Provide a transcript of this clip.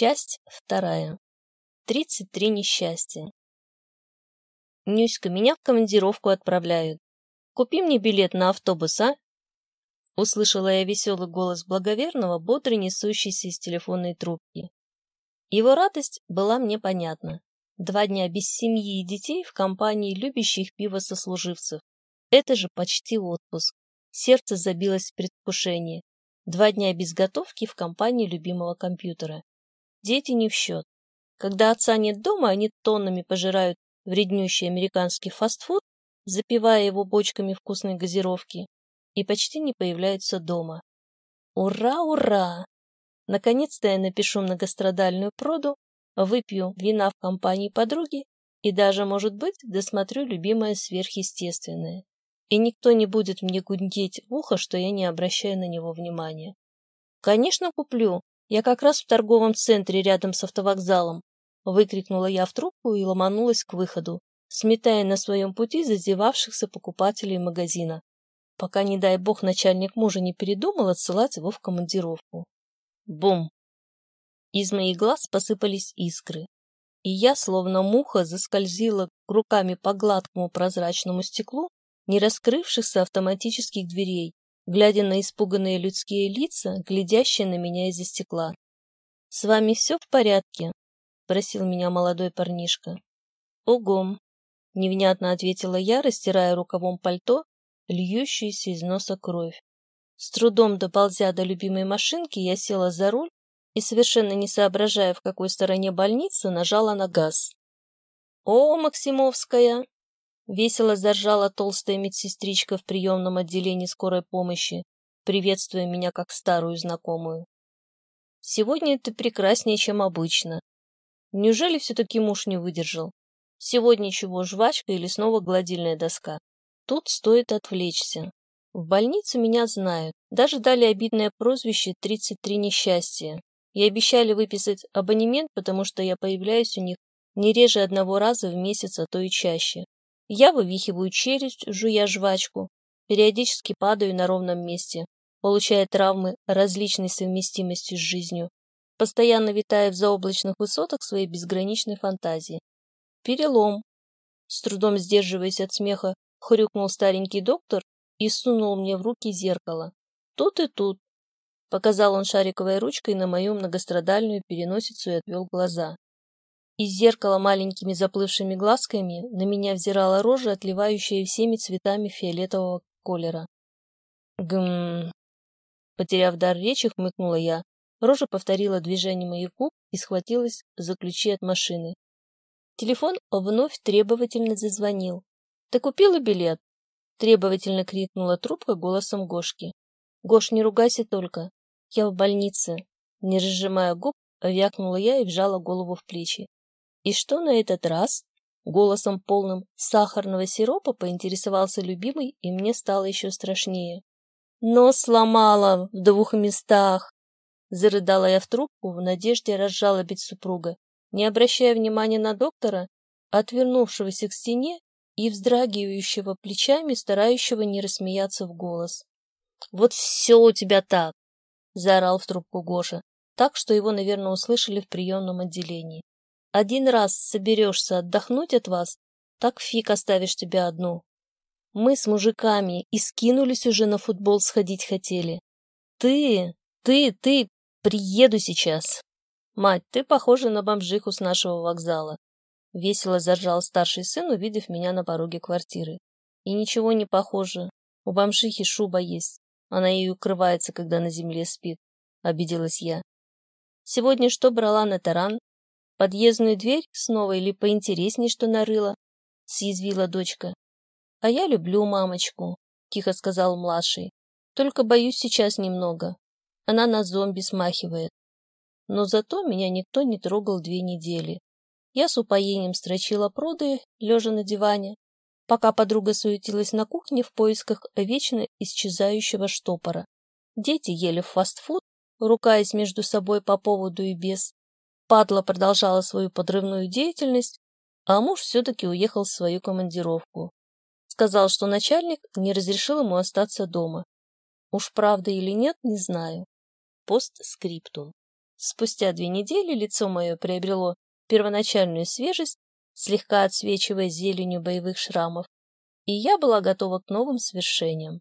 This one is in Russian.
Часть вторая. 33 несчастья. Нюська, меня в командировку отправляют. Купи мне билет на автобус, а? Услышала я веселый голос благоверного, бодро несущийся из телефонной трубки. Его радость была мне понятна. Два дня без семьи и детей в компании любящих пиво сослуживцев. Это же почти отпуск. Сердце забилось в предвкушении. Два дня без готовки в компании любимого компьютера. Дети не в счет. Когда отца нет дома, они тоннами пожирают вреднющий американский фастфуд, запивая его бочками вкусной газировки, и почти не появляются дома. Ура, ура! Наконец-то я напишу многострадальную проду, выпью вина в компании подруги и даже, может быть, досмотрю любимое сверхъестественное. И никто не будет мне гундеть в ухо, что я не обращаю на него внимания. Конечно, куплю, я как раз в торговом центре рядом с автовокзалом. Выкрикнула я в трубку и ломанулась к выходу, сметая на своем пути зазевавшихся покупателей магазина, пока, не дай бог, начальник мужа не передумал отсылать его в командировку. Бум! Из моих глаз посыпались искры, и я, словно муха, заскользила руками по гладкому прозрачному стеклу не раскрывшихся автоматических дверей, глядя на испуганные людские лица, глядящие на меня из-за стекла. «С вами все в порядке?» — просил меня молодой парнишка. «Угом», — невнятно ответила я, растирая рукавом пальто, льющуюся из носа кровь. С трудом доползя до любимой машинки, я села за руль и, совершенно не соображая, в какой стороне больницы, нажала на газ. «О, Максимовская!» Весело заржала толстая медсестричка в приемном отделении скорой помощи, приветствуя меня как старую знакомую. «Сегодня ты прекраснее, чем обычно. Неужели все-таки муж не выдержал? Сегодня чего, жвачка или снова гладильная доска? Тут стоит отвлечься. В больнице меня знают, даже дали обидное прозвище «33 несчастья» и обещали выписать абонемент, потому что я появляюсь у них не реже одного раза в месяц, а то и чаще. Я вывихиваю челюсть, жуя жвачку, периодически падаю на ровном месте, получая травмы различной совместимости с жизнью, постоянно витая в заоблачных высотах своей безграничной фантазии. Перелом. С трудом сдерживаясь от смеха, хрюкнул старенький доктор и сунул мне в руки зеркало. Тут и тут. Показал он шариковой ручкой на мою многострадальную переносицу и отвел глаза. Из зеркала маленькими заплывшими глазками на меня взирала рожа, отливающая всеми цветами фиолетового колера. Гм. Потеряв дар речи, хмыкнула я. Рожа повторила движение моих губ и схватилась за ключи от машины. Телефон вновь требовательно зазвонил. «Ты купила билет?» Требовательно крикнула трубка голосом Гошки. «Гош, не ругайся только. Я в больнице». Не разжимая губ, вякнула я и вжала голову в плечи. И что на этот раз? Голосом полным сахарного сиропа поинтересовался любимый, и мне стало еще страшнее. Нос сломала в двух местах. Зарыдала я в трубку в надежде разжалобить супруга, не обращая внимания на доктора, отвернувшегося к стене и вздрагивающего плечами, старающего не рассмеяться в голос. «Вот все у тебя так!» — заорал в трубку Гоша, так, что его, наверное, услышали в приемном отделении. Один раз соберешься отдохнуть от вас, так фиг оставишь тебя одну. Мы с мужиками и скинулись уже на футбол сходить хотели. Ты, ты, ты, приеду сейчас. Мать, ты похожа на бомжиху с нашего вокзала. Весело заржал старший сын, увидев меня на пороге квартиры. И ничего не похоже. У бомжихи шуба есть. Она ей укрывается, когда на земле спит. Обиделась я. Сегодня что брала на таран? Подъездную дверь снова или поинтересней, что нарыла? Съязвила дочка. А я люблю мамочку, тихо сказал младший. Только боюсь сейчас немного. Она на зомби смахивает. Но зато меня никто не трогал две недели. Я с упоением строчила проды, лежа на диване, пока подруга суетилась на кухне в поисках вечно исчезающего штопора. Дети ели фастфуд, рукаясь между собой по поводу и без. Падла продолжала свою подрывную деятельность, а муж все-таки уехал в свою командировку. Сказал, что начальник не разрешил ему остаться дома. Уж правда или нет, не знаю. Постскриптум. Спустя две недели лицо мое приобрело первоначальную свежесть, слегка отсвечивая зеленью боевых шрамов, и я была готова к новым свершениям.